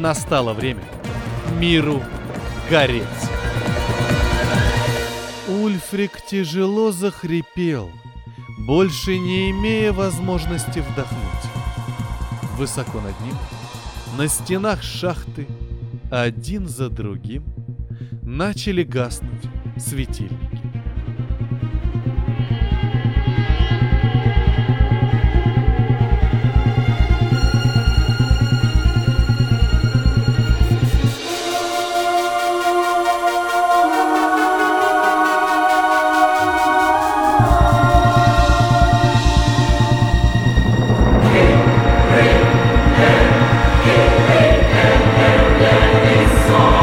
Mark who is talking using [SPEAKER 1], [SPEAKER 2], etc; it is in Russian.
[SPEAKER 1] Настало время миру гореть. Ульфрик тяжело захрипел, больше не имея возможности вдохнуть. Высоко над ним, на стенах шахты, один за другим, начали гаснуть светильники. soul.